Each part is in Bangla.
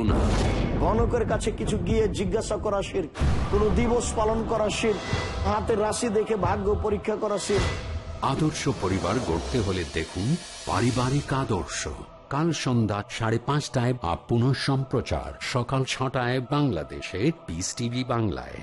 গুণা। গণকের কাছে কিছু গিয়ে জিজ্ঞাসা করা শির। কোন দিবস পালন করা শির। হাতের রাশি দেখে ভাগ্য পরীক্ষা করা শির। আদর্শ পরিবার গড়তে হলে দেখুন পারিবারিক আদর্শ। কাল সন্ধ্যা সাড়ে পাঁচটায় বা পুনঃ সম্প্রচার সকাল ছটায় বাংলাদেশে পিস টিভি বাংলায়।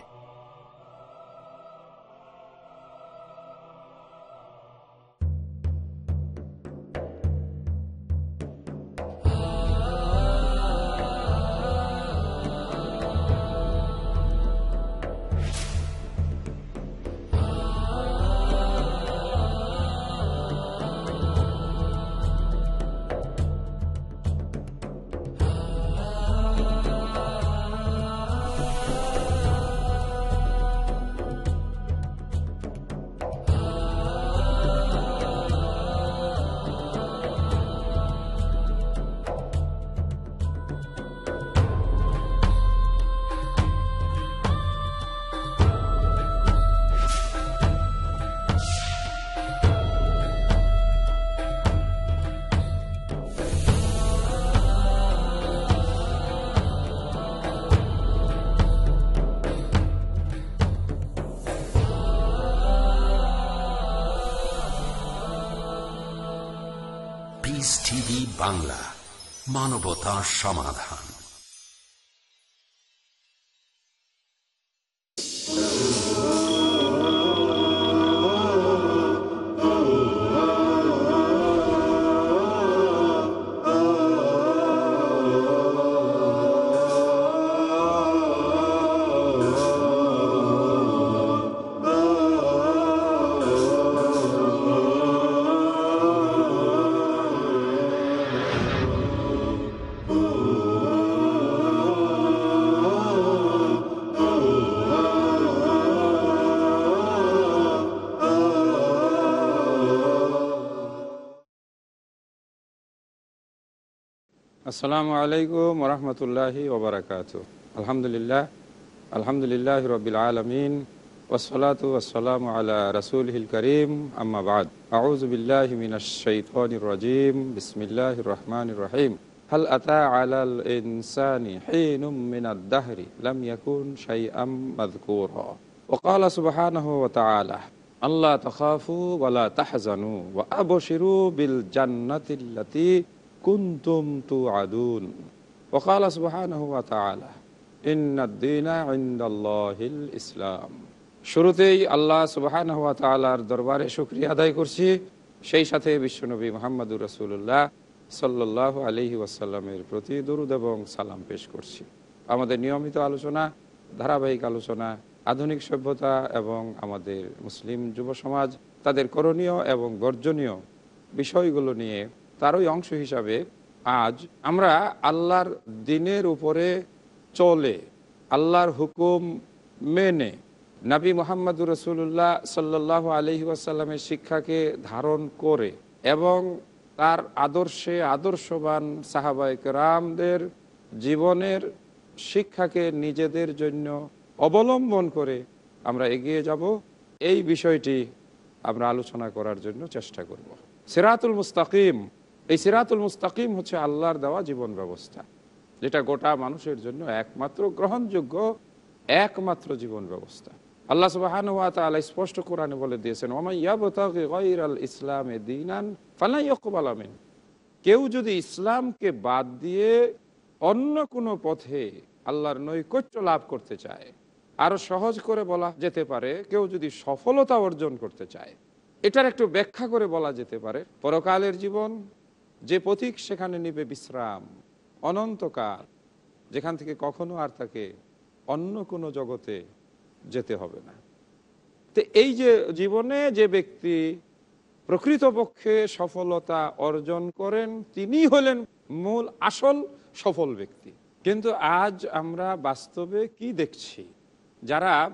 বাংলা মানবতা সমাধান। আসসালামু আলাইকুম রহমতুল্লাহি ওবরাকাত আলহামদুলিল্লাহ আলহামদুলিল্লাহ রবিল আলমিন ওসলাত ওসালাম আলা রসুল হিল করিম আম্মাবাদ আউজবিল্লাহ মিনাশাইতানির রাজিম বিসমিল্লাহ রহমান রহিম هل أتى على الإنسان حين من الدهر لم يكن شيئا مذكورا وقال سبحانه وتعالى ألا تخافوا ولا تحزنوا وأبشروا بالجنة التي কুন্তম তু আদুন ওকাল সুবাহান হুয়া তালা ইন্দিনাহিল ইসলাম। শুরুতেই আল্লাহ সুবাহান হওয়া তালার দরবারে শুক্রিয়া আদায় করছি। সেই সাথে বিশ্বনবী মোহাম্মদুর রসুল্লাহ সাল্লাহ আলহি ওয়াসাল্লামের প্রতি দরুদ এবং সালাম পেশ করছি। আমাদের নিয়মিত আলোচনা, ধারাবাহিক আলোচনা, আধুনিক সভ্যতা এবং আমাদের মুসলিম যুব সমাজ, তাদের করণীয় এবং গর্জনীয় বিষয়গুলো নিয়ে তারই অংশ হিসাবে আজ আমরা আল্লাহর দিনের উপরে চলে, আল্লাহর হুকুম মেনে নবী মোহাম্মদুর রসুল্লাহ সাল্লাহ আলহি আসাল্লামের শিক্ষাকে ধারণ করে এবং তার আদর্শে আদর্শবান সাহাবাইক রামদের জীবনের শিক্ষাকে নিজেদের জন্য অবলম্বন করে আমরা এগিয়ে যাব। এই বিষয়টি আমরা আলোচনা করার জন্য চেষ্টা করব। সিরাতুল মুস্তাকিম এই সিরাতুল মুস্তাকিম হচ্ছে আল্লাহর দেওয়া জীবন ব্যবস্থা, যেটা গোটা মানুষের জন্য একমাত্র গ্রহণযোগ্য, একমাত্র জীবন ব্যবস্থা। আল্লাহ সুবাহান ওয়া তাআলা স্পষ্ট কোরআনে বলে দিয়েছেন গায়রাল ইসলামে দীনান ফালা ইয়াকবাল মিন। কেউ যদি ইসলামকে বাদ দিয়ে অন্য কোনো পথে আল্লাহর নৈকট্য লাভ করতে চায়, আরও সহজ করে বলা যেতে পারে, কেউ যদি সফলতা অর্জন করতে চায়, এটার একটু ব্যাখ্যা করে বলা যেতে পারে, পরকালের জীবন যে পথিক সেখানে নিবে বিশ্রাম, অনন্তকাল, যেখান থেকে কখনো আর তাকে অন্য কোনো জগতে যেতে হবে না। তো এই যে জীবনে যে ব্যক্তি প্রকৃতপক্ষে সফলতা অর্জন করেন, তিনি হলেন মূল, আসল সফল ব্যক্তি। কিন্তু আজ আমরা বাস্তবে কি দেখছি? যারা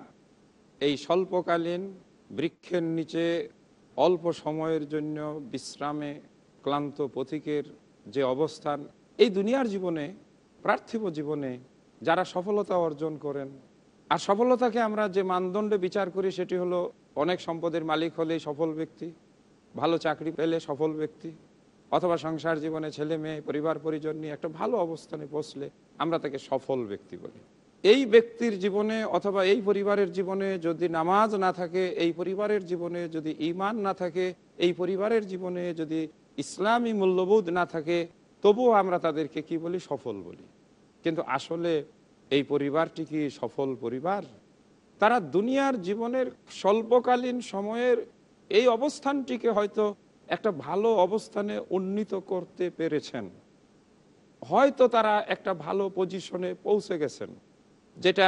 এই স্বল্পকালীন বৃক্ষের নিচে অল্প সময়ের জন্য বিশ্রামে ক্লান্ত, পথিকের যে অবস্থান, এই দুনিয়ার জীবনে, পার্থিব জীবনে যারা সফলতা অর্জন করেন, আর সফলতাকে আমরা যে মানদণ্ডে বিচার করি সেটি হলো অনেক সম্পদের মালিক হলেই সফল ব্যক্তি, ভালো চাকরি পেলে সফল ব্যক্তি, অথবা সংসার জীবনে ছেলে মেয়ে, পরিবার, পরিজন নিয়ে একটা ভালো অবস্থানে পৌঁছলে আমরা তাকে সফল ব্যক্তি বলি। এই ব্যক্তির জীবনে অথবা এই পরিবারের জীবনে যদি নামাজ না থাকে, এই পরিবারের জীবনে যদি ইমান না থাকে, এই পরিবারের জীবনে যদি ইসলামী মূল্যবোধ না থাকে, তবুও আমরা তাদেরকে কি বলি? সফল বলি। কিন্তু আসলে এই পরিবারটি কি সফল পরিবার? তারা দুনিয়ার জীবনের স্বল্পকালীন সময়ের এই অবস্থানটিকে হয়তো একটা ভালো অবস্থানে উন্নীত করতে পেরেছেন। হয়তো তারা একটা ভালো পজিশনে পৌঁছে গেছেন, যেটা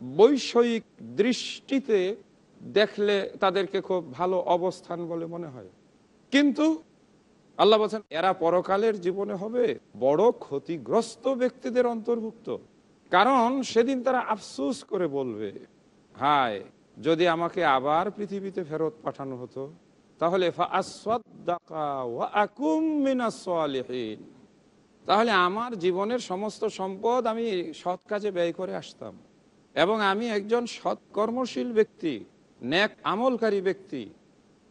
বৈষয়িক দৃষ্টিতে দেখলে তাদেরকে খুব ভালো অবস্থান বলে মনে হয়। কিন্তু আল্লাহ বলছেন, এরা পরকালের জীবনে হবে বড় ক্ষতিগ্রস্ত ব্যক্তিদের অন্তর্ভুক্ত। কারণ সেদিন তারা আফসুস করে বলবে, হায়, যদি আমাকে আবার পৃথিবীতে ফেরত পাঠানো হতো, তাহলে। তাহলে আমার জীবনের সমস্ত সম্পদ আমি সৎ কাজে ব্যয় করে আসতাম। এবং আমি একজন সৎকর্মশীল ব্যক্তি, ন্যাক আমলকারী ব্যক্তি।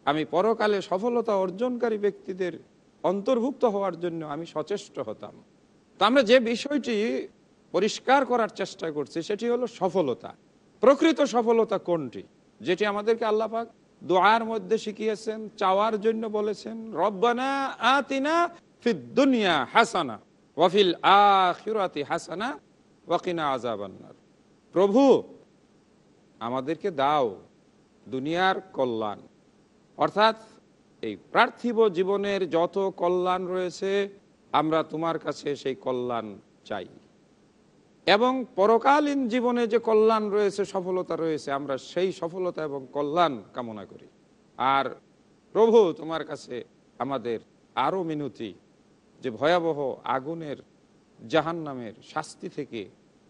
আমি পরকালে সফলতা অর্জনকারী ব্যক্তিদের অন্তর্ভুক্ত হওয়ার জন্য আমি সচেষ্ট হতাম। তো আমরা যে বিষয়টি পরিষ্কার করার চেষ্টা করছি, সেটি হলো সফলতা। প্রকৃত সফলতা কোনটি? যেটি আমাদেরকে আল্লাপাক দোয়ার মধ্যে শিখিয়েছেন, চাওয়ার জন্য বলেছেন, রব্বানা আতিনা দুনিয়া হাসানা ওয়াফিল আখিরাতি হাসানা ওয়াকিনা আজাবান্নার প্রভু, আমাদেরকে দাও দুনিয়ার কল্যাণ। অর্থাৎ এই পার্থিব জীবনের যত কল্যাণ রয়েছে, আমরা তোমার কাছে সেই কল্যাণ চাই। এবং পরকালীন জীবনে যে কল্যাণ রয়েছে, সফলতা রয়েছে, আমরা সেই সফলতা এবং কল্যাণ কামনা করি। আর প্রভু, তোমার কাছে আমাদের আরও মিনতি, যে ভয়াবহ আগুনের জাহান নামের শাস্তি থেকে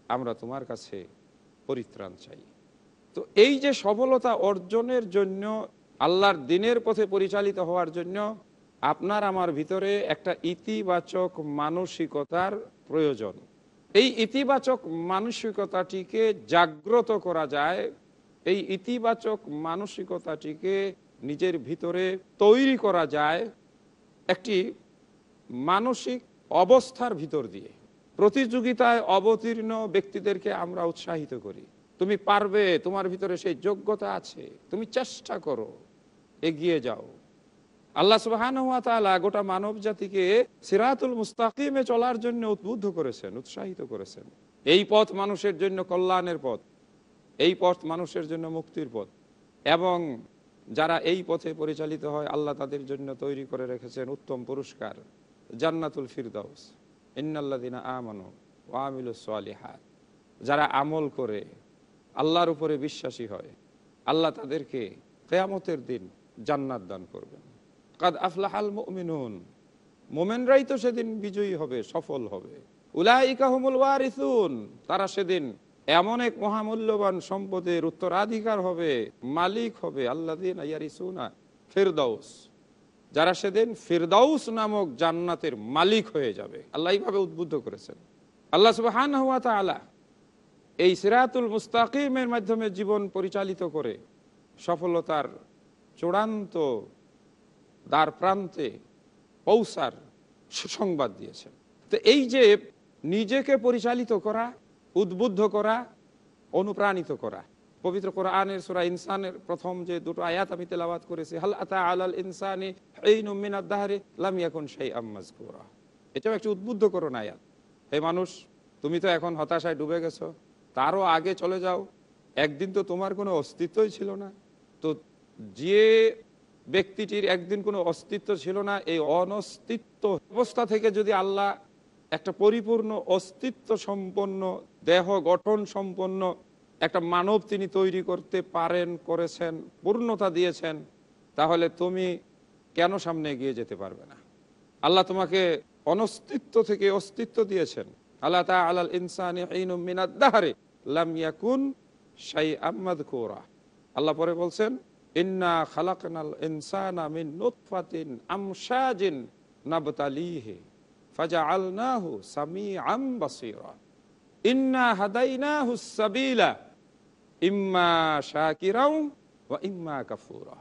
আমরা তোমার কাছে পরিত্রাণ চাই। তো এই যে সফলতা অর্জনের জন্য আল্লাহর দিনের পথে পরিচালিত হওয়ার জন্য আপনার আমার ভিতরে একটা ইতিবাচক মানসিকতার প্রয়োজন। এই ইতিবাচক মানসিকতাটিকে জাগ্রত করা যায়, এই ইতিবাচক মানসিকতাটিকে নিজের ভিতরে তৈরি করা যায় একটি মানসিক অবস্থার ভিতর দিয়ে। প্রতিযোগিতায় অবতীর্ণ ব্যক্তিদেরকে আমরা উৎসাহিত করি। তুমি পারবে, তোমার ভিতরে সেই যোগ্যতা আছে, তুমি চেষ্টা করো। এগিয়ে যাও। আল্লাহ সুবাহান গোটা মানব জাতিকে সিরাতুল মুস্তাকিমে চলার জন্য উদ্বুদ্ধ করেছেন, উৎসাহিত করেছেন। এই পথ মানুষের জন্য কল্যাণের পথ, এই পথ মানুষের জন্য মুক্তির পথ এবং যারা এই পথে পরিচালিত হয়, আল্লাহ তাদের জন্য তৈরি করে রেখেছেন উত্তম পুরস্কার, জান্নাতুল ফিরদাউস। ইন্নাল্লাদিনা আমানো ওয়ামিলুসালিহাত যারা আমল করে, আল্লাহর উপরে বিশ্বাসী হয়, আল্লাহ তাদেরকে কেয়ামতের দিন জান্নাত দান করবেন কাদ আফলাহাল মুমিনুন। মোমেনরাই তো সেদিন বিজয়ী হবে, সফল হবে। ওয়ারিসুন। তারা সেদিন এমন এক মহামূল্যবান সম্পদের উত্তরাধিকার হবে, মালিক হবে আল্লাহ দিন যারা সেদিন ফিরদাউস নামক জান্নাতের মালিক হয়ে যাবে। আল্লাহ এইভাবে উদ্বুদ্ধ করেছেন। আল্লাহ সুবাহান হুয়া তালা এই সিরাতুল মুস্তাকিমের মাধ্যমে জীবন পরিচালিত করে সফলতার চূড়ান্ত দ্বার প্রান্তে পৌঁছার সুসংবাদ দিয়েছেন। তো এই যে নিজেকে পরিচালিত করা, উদ্বুদ্ধ করা, অনুপ্রাণিত করা, পবিত্র কোরআনের সুরা ইনসানের প্রথম যে দুটো আয়াত আমি তেলাওয়াত করেছি, হাল আতা আলাল ইনসানে এই নমিনাদাহারে লামিয়াকুন সেই আম্মাজ কুরা এটাও একটি উদ্বুদ্ধ করুন আয়াত। হে মানুষ, তুমি তো এখন হতাশায় ডুবে গেছো, তারও আগে চলে যাও। একদিন তো তোমার কোনো অস্তিত্বই ছিল না। তো যে ব্যক্তিটির একদিন কোনো অস্তিত্ব ছিল না, এই অনস্তিত্ব অবস্থা থেকে যদি আল্লাহ একটা পরিপূর্ণ অস্তিত্ব সম্পন্ন, দেহ গঠন সম্পন্ন একটা মানব তিনি তৈরি করতে পারেন, করেছেন, পূর্ণতা দিয়েছেন, তাহলে তুমি কেন সামনে এগিয়ে যেতে পারবে না? আল্লাহ তোমাকে অনস্তিত্ব থেকে অস্তিত্ব দিয়েছেন। আল্লাহ তা আলাল ইনসানি মিনাদ্দাহারে লাম ইয়াকুন শাই আহমদ কোরা আল্লাহ পরে বলছেন ইন্না ইন্না ইম্মা ইম্মা কাফুরা।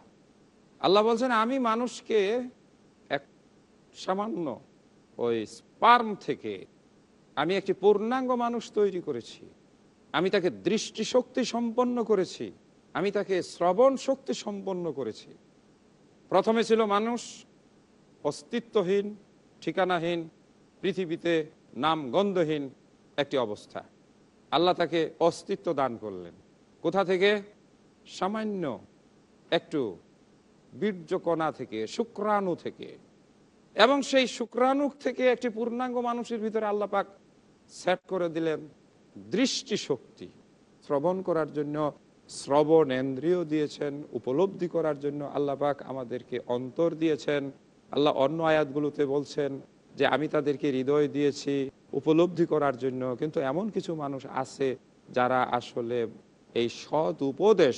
আল্লাহ বলছেন, আমি মানুষকে এক সামান্য ওই স্পার্ম থেকে আমি একটি পূর্ণাঙ্গ মানুষ তৈরি করেছি। আমি তাকে দৃষ্টিশক্তি সম্পন্ন করেছি। আমি তাকে শ্রবণ শক্তি সম্পন্ন করেছি। প্রথমে ছিল মানুষ, অস্তিত্বহীন, ঠিকানাহীন, পৃথিবীতে নাম গন্ধহীন একটি অবস্থা। আল্লাহ তাকে অস্তিত্ব দান করলেন। কোথা থেকে? সামান্য একটু বীর্যকণা থেকে, শুক্রাণু থেকে। এবং সেই শুক্রাণু থেকে একটি পূর্ণাঙ্গ মানুষের ভিতরে আল্লাহ পাক সেট করে দিলেন দৃষ্টিশক্তি। শ্রবণ করার জন্য শ্রবণ ইন্দ্রিয় দিয়েছেন, উপলব্ধি করার জন্য আল্লাহ পাক আমাদেরকে অন্তর দিয়েছেন। আল্লাহ অন্য আয়াতগুলোতে বলছেন যে, আমি তাদেরকে হৃদয় দিয়েছি উপলব্ধি করার জন্য। কিন্তু এমন কিছু মানুষ আছে যারা আসলে এই সৎ উপদেশ,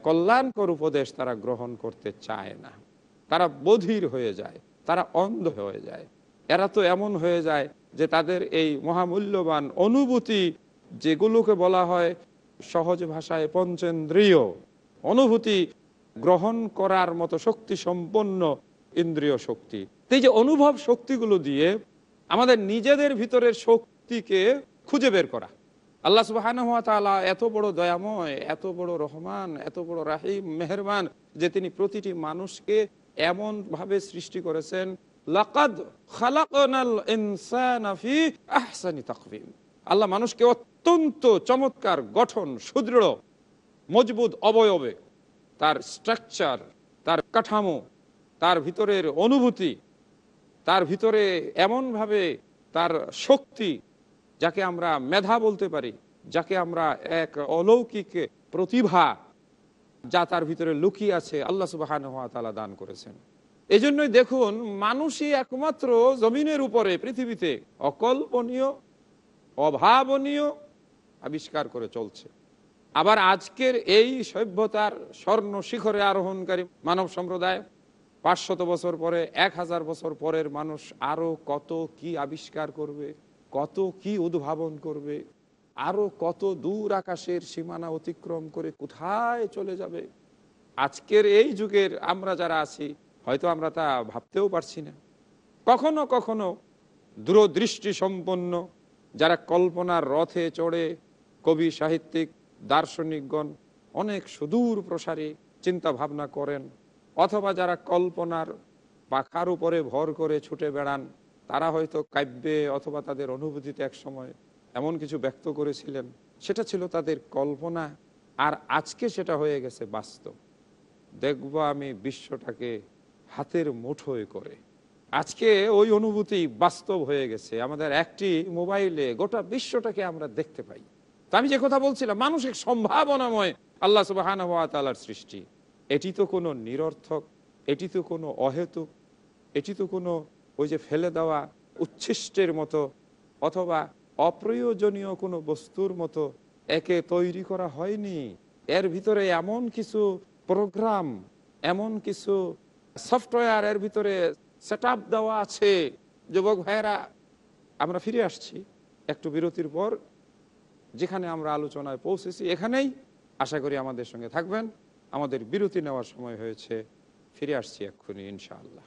কল্যাণকর উপদেশ তারা গ্রহণ করতে চায় না। তারা বধির হয়ে যায়, তারা অন্ধ হয়ে যায়। এরা তো এমন হয়ে যায় যে, তাদের এই মহামূল্যবান অনুভূতি যেগুলোকে বলা হয় সহজ ভাষায় পঞ্চেন্দ্রিয় অনুভূতি গ্রহণ করার মতো শক্তি সম্পন্ন ইন্দ্রিয় শক্তি। এই যে অনুভব শক্তিগুলো দিয়ে আমাদের নিজেদের ভিতরের শক্তিকে খুঁজে বের করা। আল্লাহ সুবাহ এত বড় দয়াময়, এত বড় রহমান, এত বড় রাহিম, মেহরবান যে তিনি প্রতিটি মানুষকে এমন ভাবে সৃষ্টি করেছেন, লাকাদ আল্লাহ মানুষকে অত্যন্ত চমৎকার, গঠন, সুদৃঢ়, মজবুত অবয়বে, তার স্ট্রাকচার তার কাঠামো, তার ভিতরের অনুভূতি, তার ভিতরে এমনভাবে তার শক্তি, যাকে আমরা মেধা বলতে পারি, যাকে আমরা এক অলৌকিক প্রতিভা, যা তার ভিতরে লুকিয়ে আছে, আল্লাহ সুবাহান তালা দান করেছেন। এই জন্যই দেখুন, মানুষই একমাত্র জমিনের উপরে, পৃথিবীতে অকল্পনীয় অভাবনীয় আবিষ্কার করে চলছে। আবার আজকের এই সভ্যতার স্বর্ণ শিখরে আরোহণকারী মানব সম্প্রদায়, পাঁচশত বছর পরে, এক হাজার বছর পরের মানুষ আরও কত কি আবিষ্কার করবে, কত কি উদ্ভাবন করবে, আরও কত দূর আকাশের সীমানা অতিক্রম করে কোথায় চলে যাবে। আজকের এই যুগের আমরা যারা আছি, হয়তো আমরা তা ভাবতেও পারছি না। কখনো কখনো দূরদৃষ্টি সম্পন্ন যারা কল্পনার রথে চড়ে, কবি, সাহিত্যিক, দার্শনিকগণ অনেক সুদূর প্রসারী চিন্তা ভাবনা করেন, অথবা যারা কল্পনার পাখার উপরে ভর করে ছুটে বেড়ান, তারা হয়তো কাব্যে অথবা তাদের অনুভূতিতে এক সময় এমন কিছু ব্যক্ত করেছিলেন। সেটা ছিল তাদের কল্পনা, আর আজকে সেটা হয়ে গেছে বাস্তব। দেখব আমি বিশ্বটাকে হাতের মুঠোয় করে। আজকে ওই অনুভূতি বাস্তব হয়ে গেছে। আমাদের একটি মোবাইলে গোটা বিশ্বটাকে আমরা দেখতে পাই। তা আমি যে কথা বলছিলাম মানুষের সম্ভাবনাময় আল্লাহ সুবাহার সৃষ্টি। এটি তো কোনো নিরর্থক, এটি তো কোনো অহেতুক, এটি তো কোনো ওই যে ফেলে দেওয়া উচ্ছিষ্টের মতো অথবা অপ্রয়োজনীয় কোনো বস্তুর মতো একে তৈরি করা হয়নি। এর ভিতরে এমন কিছু প্রোগ্রাম, এমন কিছু সফটওয়্যার এর ভিতরে সেট দেওয়া আছে। যুবক ভাইয়েরা, আমরা ফিরে আসছি একটু বিরতির পর, যেখানে আমরা আলোচনায় পৌঁছেছি এখানেই। আশা করি আমাদের সঙ্গে থাকবেন। আমাদের বিরতি নেওয়ার সময় হয়েছে। ফিরে আসছি এক্ষুনি, ইনশাআল্লাহ।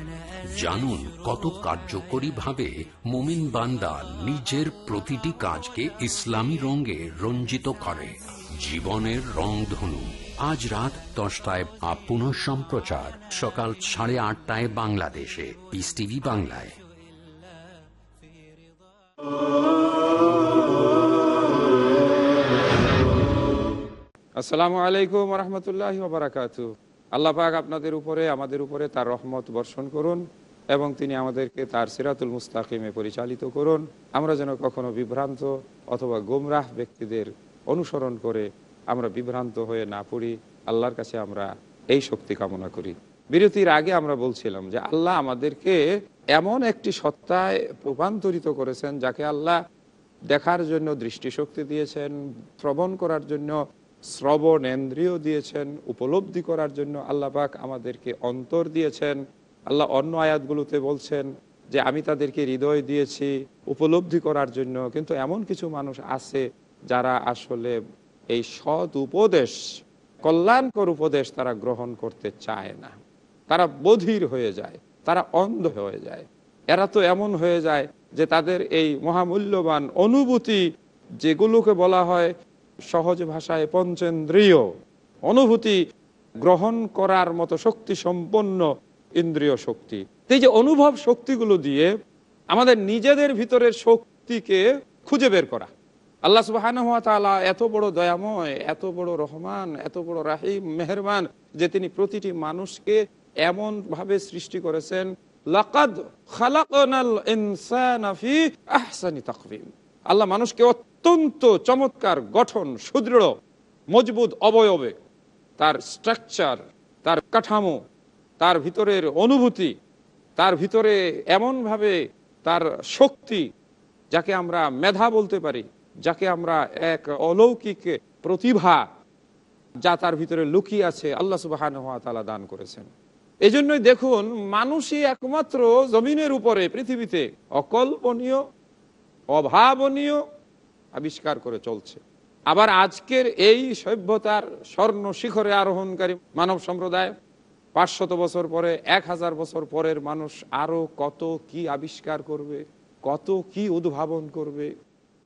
জানুন কত কার্যকরী ভাবে মোমিন বান্দা নিজের প্রতিটি কাজকে ইসলামী রঙে রঞ্জিত করে। জীবনের রংধনু আজ রাত দশটায় আপ পুনঃ সম্প্রচার। সকাল সাড়ে আটটায় বাংলাদেশে। পিস টিভি বাংলায়। আসসালামু আলাইকুম রহমতুল্লাহ বারাকাত আল্লাহ পাক আপনাদের উপরে, আমাদের উপরে তার রহমত বর্ষণ করুন। এবং তিনি আমাদেরকে তার সিরাতুল মুস্তাকিমে পরিচালিত করুন। আমরা যেন কখনো বিভ্রান্ত অথবা গোমরাহ ব্যক্তিদের অনুসরণ করে আমরা বিভ্রান্ত হয়ে না পড়ি। আল্লাহর কাছে আমরা এই শক্তি কামনা করি। বিরতির আগে আমরা বলছিলাম যে আল্লাহ আমাদেরকে এমন একটি সত্তায় রূপান্তরিত করেছেন যাকে আল্লাহ দেখার জন্য দৃষ্টিশক্তি দিয়েছেন, শ্রবণ করার জন্য শ্রবণ ইন্দ্রিয় দিয়েছেন, উপলব্ধি করার জন্য আল্লাহ পাক আমাদেরকে অন্তর দিয়েছেন। আল্লাহ অন্য আয়াতগুলোতে বলছেন যে আমি তাদেরকে হৃদয় দিয়েছি উপলব্ধি করার জন্য, কিন্তু এমন কিছু মানুষ আছে যারা আসলে এই সৎ উপদেশ, কল্যাণকর উপদেশ তারা গ্রহণ করতে চায় না। তারা বধির হয়ে যায়, তারা অন্ধ হয়ে যায়। এরা তো এমন হয়ে যায় যে তাদের এই মহামূল্যবান অনুভূতি যেগুলোকে বলা হয় সহজ ভাষায় পঞ্চেন্দ্রিয় অনুভূতি গ্রহণ করার মতো শক্তি সম্পন্ন ইন্দ্রিয় শক্তি। এই যে অনুভব শক্তিগুলো দিয়ে আমাদের নিজেদের ভিতরের শক্তিকে খুঁজে বের করা। আল্লাহ সুবাহ এত বড় দয়াময়, এত বড় রহমান, এত বড় রাহিম, মেহরবান যে তিনি প্রতিটি মানুষকে এমন ভাবে সৃষ্টি করেছেন, লাকাদ আল্লাহ মানুষকে অত্যন্ত চমৎকার, গঠন, সুদৃঢ়, মজবুত অবয়বে, তার স্ট্রাকচার তার কাঠামো তার ভিতরের অনুভূতি, তার ভিতরে এমনভাবে তার শক্তি, যাকে আমরা মেধা বলতে পারি, যাকে আমরা এক অলৌকিক প্রতিভা যা তার ভিতরে লুকিয়ে আছে, আল্লাহ সুবাহ দান করেছেন। এই জন্যই দেখুন, মানুষই একমাত্র জমিনের উপরে, পৃথিবীতে অকল্পনীয়, অভাবনীয় আবিষ্কার করে চলছে। আবার আজকের এই সভ্যতার স্বর্ণ শিখরে আরোহণকারী মানব সম্প্রদায় পাঁচশত বছর পরে, এক হাজার বছর পরের মানুষ আরও কত কি আবিষ্কার করবে, কত কি উদ্ভাবন করবে,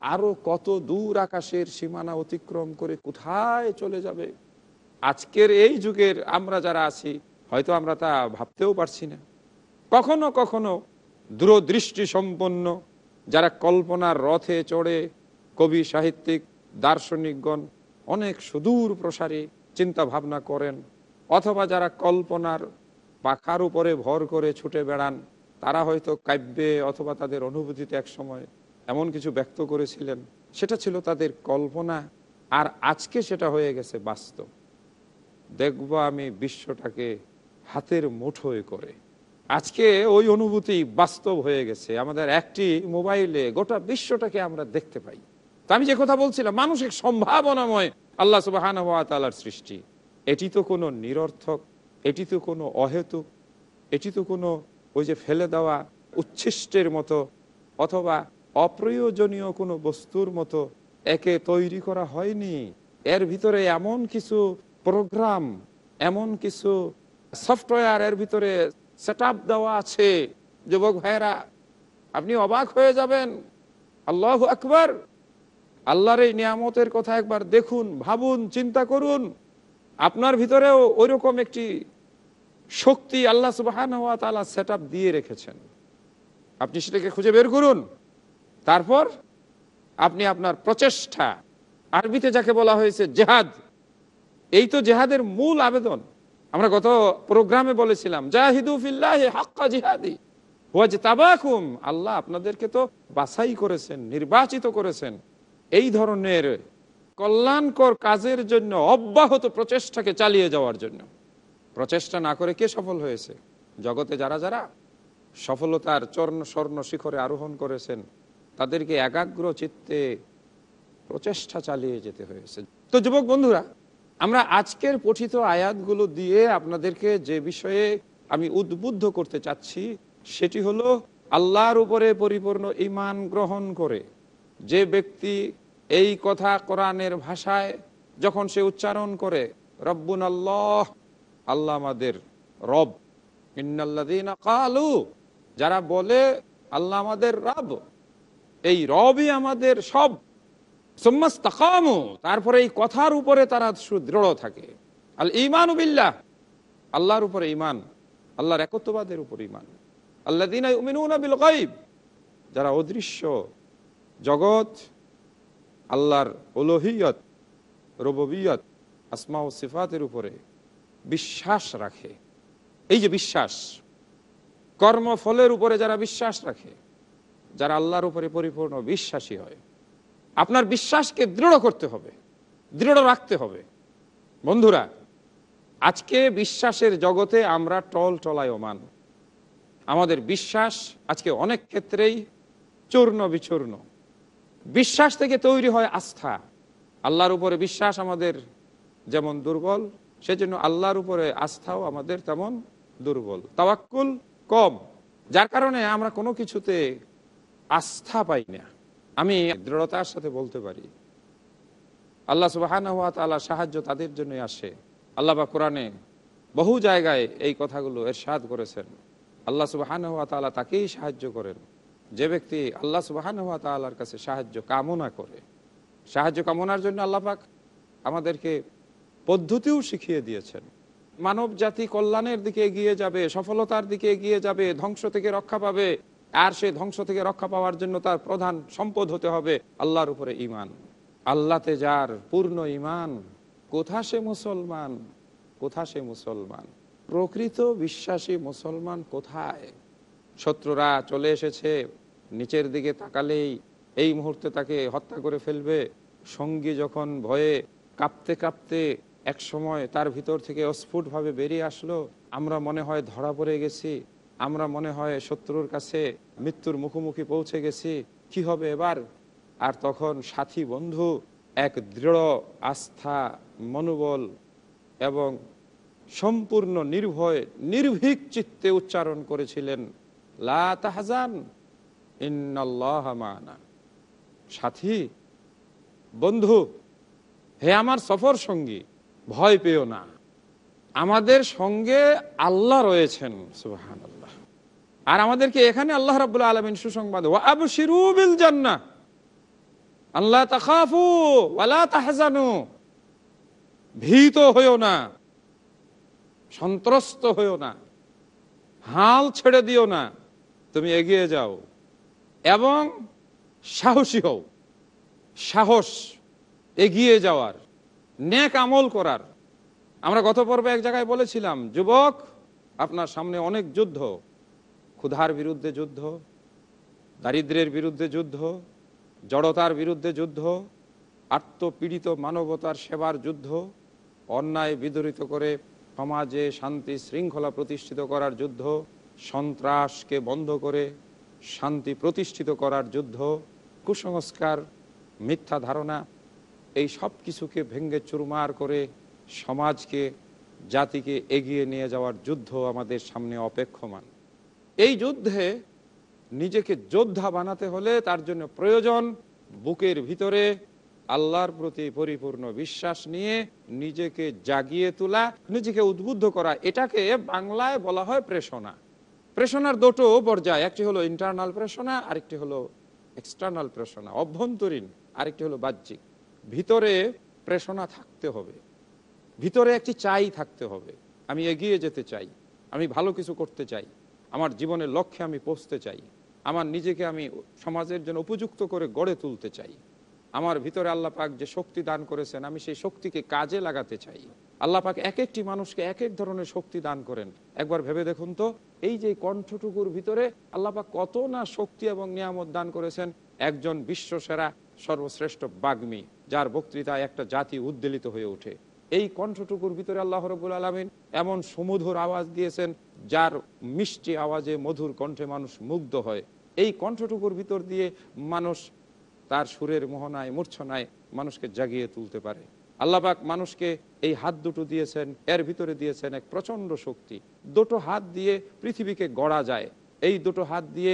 আরও কত দূর আকাশের সীমানা অতিক্রম করে কোথায় চলে যাবে। আজকের এই যুগের আমরা যারা আছি, হয়তো আমরা তা ভাবতেও পারছি না। কখনো কখনো দূরদৃষ্টি সম্পন্ন যারা কল্পনার রথে চড়ে, কবি, সাহিত্যিক, দার্শনিকগণ অনেক সুদূর প্রসারী চিন্তা ভাবনা করেন অথবা যারা কল্পনার পাখার উপরে ভর করে ছুটে বেড়ান, তারা হয়তো কাব্যে অথবা তাদের অনুভূতিতে এক সময় এমন কিছু ব্যক্ত করেছিলেন। সেটা ছিল তাদের কল্পনা। আর আজকে সেটা হয়ে গেছে বাস্তব। দেখব আমি বিশ্বটাকে হাতের মুঠোয় করে। আজকে ওই অনুভূতি বাস্তব হয়ে গেছে। আমাদের একটি মোবাইলে গোটা বিশ্বটাকে আমরা দেখতে পাই। তো আমি যে কথা বলছিলাম, মানসিক সম্ভাবনাময় আল্লাহ সুবাহান সৃষ্টি। এটি তো কোনো নিরর্থক, এটি তো কোনো অহেতুক, এটি তো কোনো ওই যে ফেলে দেওয়া উচ্ছিষ্টের মতো অথবা অপ্রয়োজনীয় কোনো বস্তুর মতো একে তৈরি করা হয়নি। এর ভিতরে এমন কিছু প্রোগ্রাম, এমন কিছু সফটওয়্যার এর ভিতরে সেট দেওয়া আছে। যুবক ভাইয়েরা, আপনি অবাক হয়ে যাবেন। আল্লাহ আকবর! আল্লাহর এই নিয়ামতের কথা একবার দেখুন, ভাবুন, চিন্তা করুন। আপনার ভিতরেও ওইরকম একটি শক্তি আল্লাহ সুবাহান হওয়া তালা সেট দিয়ে রেখেছেন। আপনি সেটাকে খুঁজে বের করুন। তারপর আপনি আপনার প্রচেষ্টা, আরবিতে যাকে বলা হয়েছে জেহাদ, এই তো জেহাদের মূল আবেদন। আমরা গত প্রোগ্রামে বলেছিলাম হাক্কা জিহাদি আল্লাহ আপনাদেরকে তো বাছাই করেছেন, নির্বাচিত করেছেন। এই ধরনের কল্যাণকর কাজের জন্য অব্যাহত প্রচেষ্টাকে চালিয়ে যাওয়ার জন্য। প্রচেষ্টা না করে কে সফল হয়েছে? জগতে যারা যারা সফলতার চর্ণ স্বর্ণ শিখরে আরোহণ করেছেন, তাদেরকে একাগ্র চিত্তে প্রচেষ্টা চালিয়ে যেতে হয়েছে। তো যুবক বন্ধুরা, আমরা আজকের পঠিত আয়াতগুলো দিয়ে আপনাদেরকে যে বিষয়ে আমি উদ্বুদ্ধ করতে চাচ্ছি, সেটি হলো আল্লাহর উপরে পরিপূর্ণ ইমান গ্রহণ করে যে ব্যক্তি এই কথা কোরআনের ভাষায় যখন সে উচ্চারণ করে, রব্বুন আল্লাহ আল্লাহ আমাদের রব। কালু, যারা বলে, আল্লাহ আমাদের রব, এই রবই আমাদের সব। তাকামু তারপরে এই কথার উপরে তারা সুদৃঢ় থাকে। আল ইমান উবিল্লাহ আল্লাহর উপরে ইমান আল্লাহর একত্ববাদের উপর ইমান আল্লাহ দিন যারা অদৃশ্য জগৎ আল্লাহর ওলোহিয়ত রববিয়ত আসমা ও সিফাতের উপরে বিশ্বাস রাখে। এই যে বিশ্বাস, কর্মফলের উপরে যারা বিশ্বাস রাখে, যারা আল্লাহর উপরে পরিপূর্ণ বিশ্বাসী হয়, আপনার বিশ্বাসকে দৃঢ় করতে হবে, দৃঢ় রাখতে হবে। বন্ধুরা, আজকে বিশ্বাসের জগতে আমরা টল টলায়মান। আমাদের বিশ্বাস আজকে অনেক ক্ষেত্রেই চূর্ণ বিচূর্ণ বিশ্বাস থেকে তৈরি হয় আস্থা। আল্লাহর উপরে বিশ্বাস আমাদের যেমন দুর্বল, সেজন্য আল্লাহর উপরে আস্থাও আমাদের তেমন দুর্বল। তাওয়াক্কুল কম, যার কারণে আমরা কোনো কিছুতে আস্থা পাই না। আমি দৃঢ়তার সাথে বলতে পারি, আল্লাহ সুবাহান হাত তালা সাহায্য তাদের জন্যই আসে। আল্লাহ বা কোরআনে বহু জায়গায় এই কথাগুলো এর এরশাদ করেছেন। আল্লাহ সুবাহান হাত তাকেই সাহায্য করেন। যে ব্যক্তি আল্লাহ সুবাহান হাত তালার কাছে সাহায্য কামনা করে, সাহায্য কামনার জন্য আল্লাপাক আমাদেরকে পদ্ধতিও শিখিয়ে দিয়েছেন। মানব জাতি কল্যাণের দিকে এগিয়ে যাবে, সফলতার দিকে এগিয়ে যাবে, ধ্বংস থেকে রক্ষা পাবে, আর সে ধ্বংস থেকে রক্ষা পাওয়ার জন্য তার প্রধান সম্পদ হতে হবে আল্লাহর উপরে ইমান আল্লাতে যার পূর্ণ ইমান কোথা সে মুসলমান, কোথা সে মুসলমান? প্রকৃত বিশ্বাসী মুসলমান কোথায়? শত্রুরা চলে এসেছে, নিচের দিকে তাকালেই এই মুহূর্তে তাকে হত্যা করে ফেলবে। সঙ্গী যখন ভয়ে কাঁপতে কাঁপতে এক সময় তার ভিতর থেকে অস্ফুটভাবে বেরিয়ে আসলো, আমরা মনে হয় ধরা পড়ে গেছি, আমরা মনে হয় শত্রুর কাছে মৃত্যুর মুখোমুখি পৌঁছে গেছি, কি হবে এবার? আর তখন সাথী বন্ধু এক দৃঢ়, আস্থা, মনোবল এবং সম্পূর্ণ নির্ভয়, নির্ভীক চিত্তে উচ্চারণ করেছিলেন। লা সাথী, বন্ধু, হে আমার সফর সঙ্গী, ভয় পেও না। আমাদের সঙ্গে আল্লাহ রয়েছেন সুবাহান আল্লাহ আর আমাদেরকে এখানে আল্লাহ রাবুল্লাহ আলমিন সুসংবাদ আল্লাহ তাকাফু ওয়ালা তাহজানু। ভীত হইও না, সন্ত্রস্ত হইও না, হাল ছেড়ে দিও না। তুমি এগিয়ে যাও এবং সাহসী হও। সাহস এগিয়ে যাওয়ার, ন্যাক আমল করার। আমরা গত পর্বে এক জায়গায় বলেছিলাম, যুবক, আপনার সামনে অনেক যুদ্ধ। ক্ষুধার বিরুদ্ধে যুদ্ধ, দারিদ্রের বিরুদ্ধে যুদ্ধ, জড়তার বিরুদ্ধে যুদ্ধ, আত্মপীড়িত মানবতার সেবার যুদ্ধ, অন্যায় বিদরিত করে সমাজে শান্তি শৃঙ্খলা প্রতিষ্ঠিত করার যুদ্ধ সন্ত্রাসকে বন্ধ করে শান্তি প্রতিষ্ঠিত করার যুদ্ধ, কুসংস্কার, মিথ্যা ধারণা, এই সব কিছুকে ভেঙ্গে চুরমার করে সমাজকে, জাতিকে এগিয়ে নিয়ে যাওয়ার যুদ্ধ আমাদের সামনে অপেক্ষমান। এই যুদ্ধে নিজেকে যোদ্ধা বানাতে হলে তার জন্য প্রয়োজন বুকের ভিতরে আল্লাহর প্রতি পরিপূর্ণ বিশ্বাস নিয়ে নিজেকে জাগিয়ে তোলা, নিজেকে উদ্বুদ্ধ করা। এটাকে বাংলায় বলা হয় প্রেষণা। প্রেষণার দুটো পর্যায়, একটি হলো ইন্টারনাল প্রেষণা আরেকটি হলো এক্সটার্নাল প্রেষণা অভ্যন্তরীণ, আরেকটি হলো বাহ্যিক। ভিতরে প্রেষণা থাকতে হবে। ভিতরে একটি চাই থাকতে হবে। আমি এগিয়ে যেতে চাই। আমি ভালো কিছু করতে চাই। আমার জীবনের লক্ষ্যে আমি পৌঁছতে চাই। আমার নিজেকে আমি সমাজের জন্য উপযুক্ত করে গড়ে তুলতে চাই। আমার ভিতরে আল্লাহ পাক যে শক্তি দান করেছেন, আমি সেই শক্তিকে কাজে লাগাতে চাই। আল্লাহ পাক এক একটি মানুষকে এক এক ধরনের শক্তি দান করেন। একবার ভেবে দেখুন তো, এই যে কণ্ঠটুকুর ভিতরে আল্লাহ পাক কত না শক্তি এবং নিয়ামত দান করেছেন, একজন বিশ্বসেরা সর্বশ্রেষ্ঠ বাগ্মী, যার বক্তৃতায় একটা জাতি উদ্বেলিত হয়ে ওঠে। এই কণ্ঠটুকুর ভিতরে আল্লাহ রবুল আলমিন এমন সুমধুর আওয়াজ দিয়েছেন, যার মিষ্টি আওয়াজে মধুর কণ্ঠে মানুষ মুগ্ধ হয়। এই কণ্ঠটুকুর ভিতর দিয়ে মানুষ তার সুরের মোহনায়, মূর্ছনায় মানুষকে জাগিয়ে তুলতে পারে। আল্লাপাক মানুষকে এই হাত দুটো দিয়েছেন, এর ভিতরে দিয়েছেন এক প্রচণ্ড শক্তি। দুটো হাত দিয়ে পৃথিবীকে গড়া যায়, এই দুটো হাত দিয়ে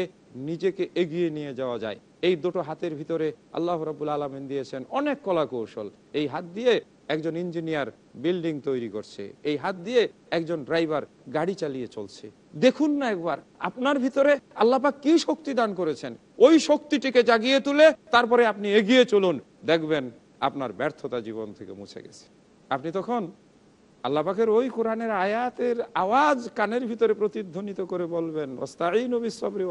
নিজেকে এগিয়ে নিয়ে যাওয়া যায়। এই দুটো হাতের ভিতরে আল্লাহ রবুল আলমিন দিয়েছেন অনেক কলা কৌশল এই হাত দিয়ে একজন ইঞ্জিনিয়ার বিল্ডিং তৈরি করছে, এই হাত দিয়ে একজন ড্রাইভার গাড়ি চালিয়ে চলছে। দেখুন না একবার, আপনার ভিতরে আল্লাপাক কি শক্তি দান করেছেন? ওই শক্তিটিকে জাগিয়ে তুলে তারপরে আপনি এগিয়ে চলুন, দেখবেন আপনার ব্যর্থতা জীবন থেকে মুছে গেছে। আপনি তখন আল্লাপাকের ওই কোরআনের আয়াতের আওয়াজ কানের ভিতরে প্রতিধ্বনিত করে বলবেন ওস্তাই নবী সবরি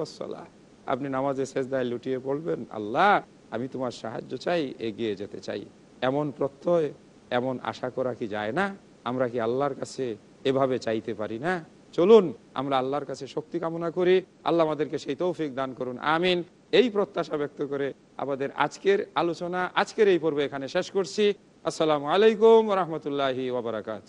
আপনি নামাজে শেষদায় লুটিয়ে পড়বেন, আল্লাহ, আমি তোমার সাহায্য চাই, এগিয়ে যেতে চাই। এমন প্রত্যয়, এমন আশা করা কি যায় না? আমরা কি আল্লাহর কাছে এভাবে চাইতে পারি না? চলুন, আমরা আল্লাহর কাছে শক্তি কামনা করি। আল্লাহ আমাদেরকে সেই তৌফিক দান করুন, আমিন। এই প্রত্যাশা ব্যক্ত করে আমাদের আজকের আলোচনা, আজকের এই পর্ব এখানে শেষ করছি। আসসালামু আলাইকুম রহমতুল্লাহি ওবরাকাত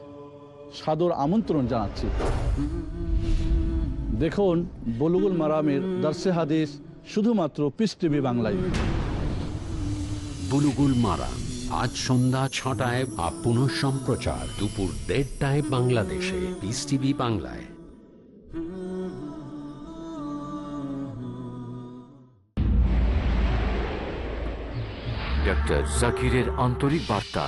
সাদর আমন্ত্রণ জানাচ্ছি। দেখুন বলুগুল মারামের দার্সে হাদিস শুধুমাত্র পিস টিভি বাংলায়। বুলুগুল মারাম আজ সন্ধ্যা ছটায় বা পুনঃ সম্প্রচার দুপুর দেড়টায় বাংলাদেশে পিস টিভি বাংলায়। ডক্টর জাকিরের আন্তরিক বার্তা।